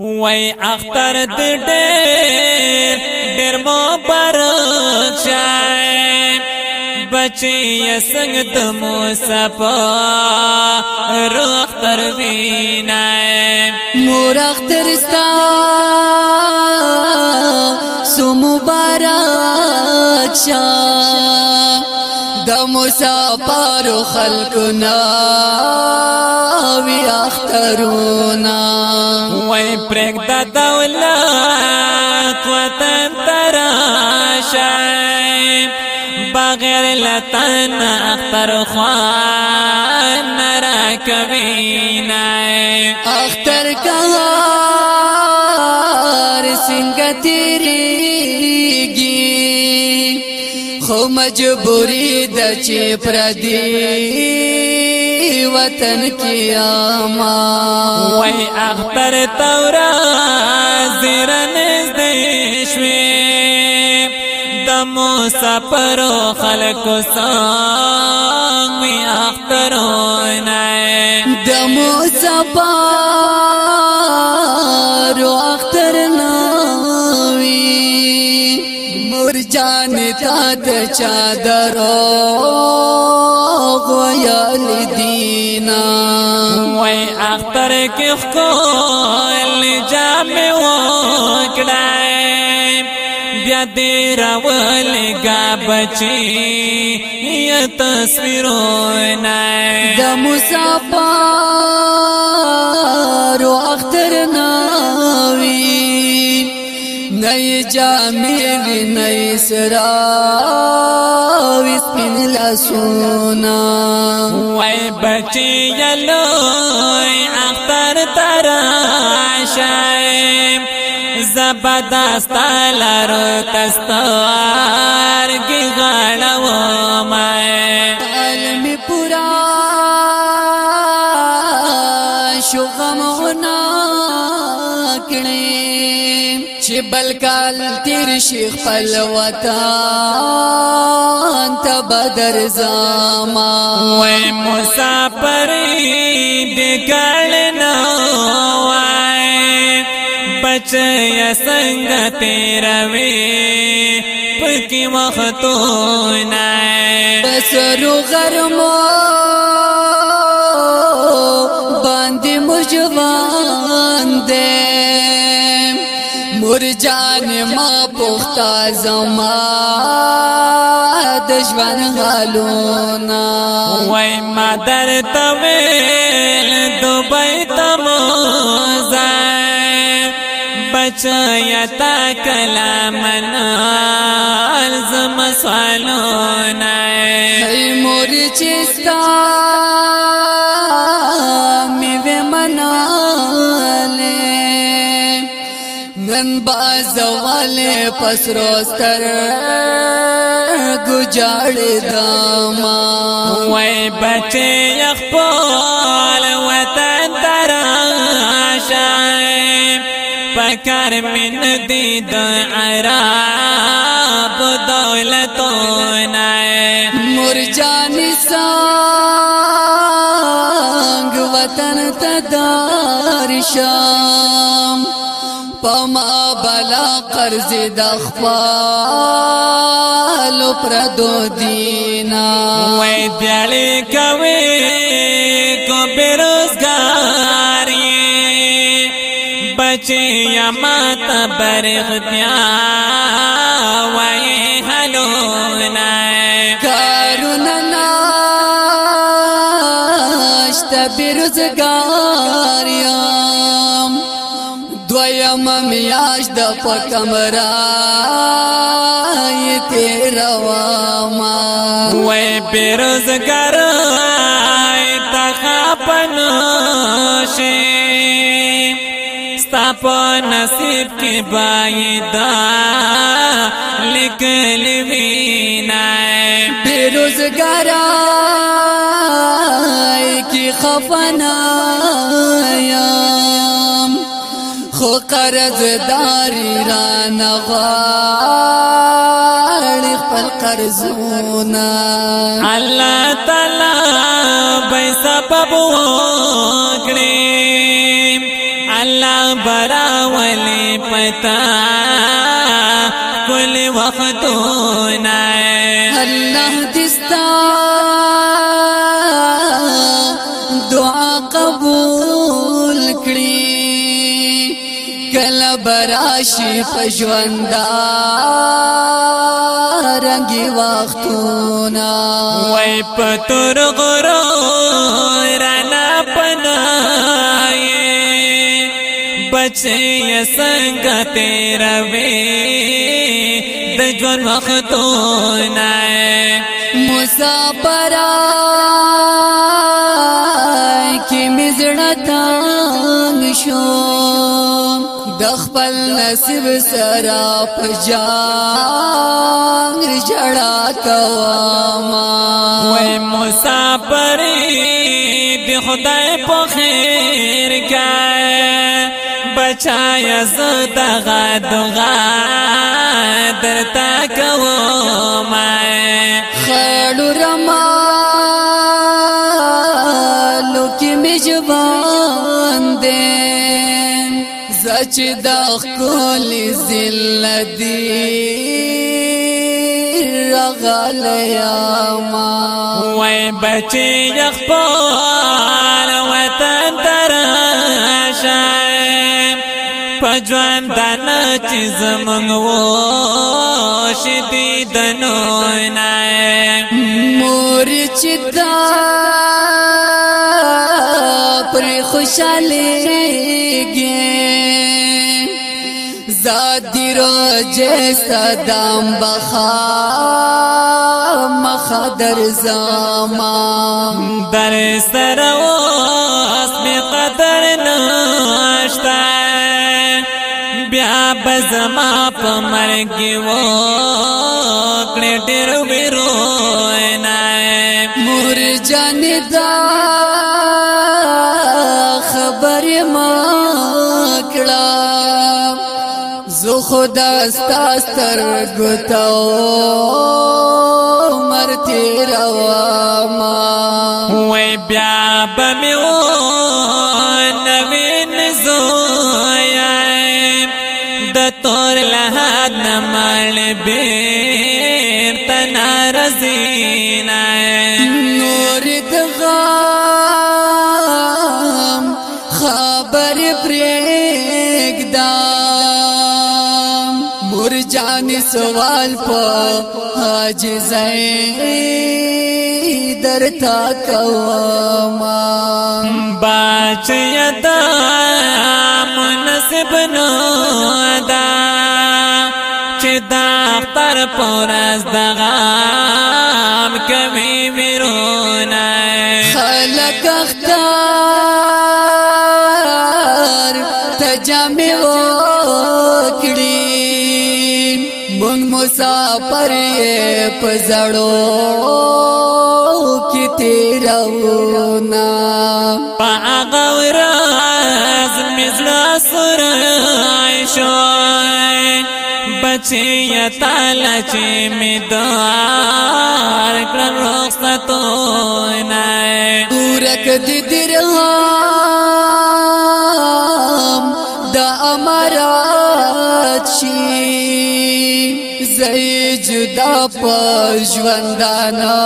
وای اختر د ډېر ډېر مبارک شای بچي څنګه د مصطفی روح تر وینا مور اختر ستا سو مبارک شای د مصطفی خلقنا وی اخترونه وای پرګ د دولت وطن تراشه بغیر لتن اختر خوان نرا کبینا اختر کهار سنگ تیریگی خو مجبوری د چې پردی وطن کی آما وی اختر تورا زیرنز دیشوی دمو سپرو خلقو سانگ اختر اخترو نائے دمو سپرو باندې تا ته چادر غویا لدینا وای اختر کې خپل جام وکړای بیا دې راول گا بچي یا تصویرونه د مصطفی نئی جامی وی نئی سرا وی سپن لسونا وی بچی یلوی اختر تراشایم زبداستا لرو تستوار گی غلو مائیم بل کال تیر شیخ پل وطان تا بدر زاما وی مسافری دکل نوائی بچه سنگ وی پکی بس رو غرمو باندی مجوان دے جان ما پختا زما د ژوند حالونا وای ما در تویل دوبای تموزا بچیا تا کلامن الزم سالونا ای مور چستا نن با زوال پس روستر گجاڑ داما وی بچے اخپال وطن تراشا پکر من دید عراب دولتون مرجانی سانگ وطن تدارشا پما بلا قرض د خپل پر دو دینا وای پیاله کوي کو بیروزګاری بچي یا مات برغ بیا وای هلو نه کارونه ناشته بیروزګاری میاش د پکمرا ای تیر واما وای بیرزګر ای تخپن شي ستاپ نصیب کې بایدا لیکل وینا بیرزګر ای کی خفنا قرض داری را نغاړي خپل قرضونه الله تعالی به سبب وکړي الله برا ولي پتا کل وختو براشی براشي رنگی رنگي وختونه وای پتور غرو رانا پنای بچي سنگ تیرا وې د ژوند وختونه مسافر کی مزړه تنگ شو د خپل نصیب سره په جان جړا کوما وای مسافر د خدای په خیر کای بچای زړه دغه دغه درتا کوم چې د خپل ذلتي رغل یا ما وای بچي خپل وطن تراشه پجوان دنا چې زمنګ و شتي دنو نه مور چې دا پر خوشاله کې دیر جیسا دام بخا مخدر زمان در سر واس می قدر ناشتا بیا بزما پا مرگی وکڑی دیر بی روینا مور جانی دا خبر ما کڑا خدا ستا سترګو ته عمر تیروا ما وای بیا به نوین زویا د تور لحد نه مړ بیرته نارضي نه نور غام خبر پرېږده جان سوال په عاجز درتا کوما بچیا دا مناسب نو دا چې دا اختر پورز دغه کمی می مسافر پزړو کی تیرونا پاغور از مزلا سر عائشو بچی تعال چې می دوار کړه رخصتونه دورک دي درها ژوندانا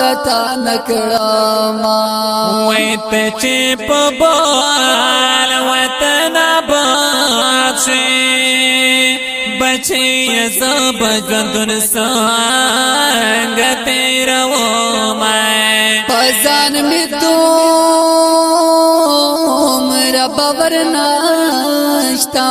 لتا نکړم وې ته چې په بال وطن باڅې بچي زب ژوندون څنګه تیر و ما پزان می دوم رب ورناشتا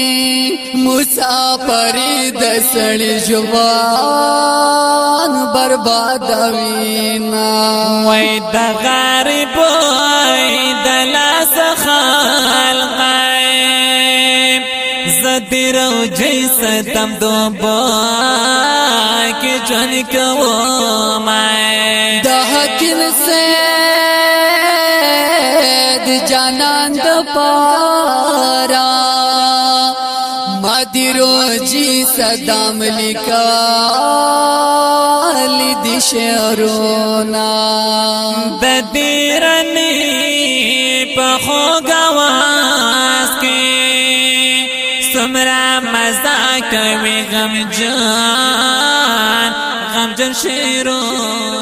مسا د دسڑ جب برباد دنا سہال ہے سدر جیس تم دو با کی جن کو مائ د دن سے د د جانان پارا دیرو جی صدام لکا لی دی شعرونا بدیرنی پخو گواز کی سمرا مزا کوي غم جان غم جان شعرون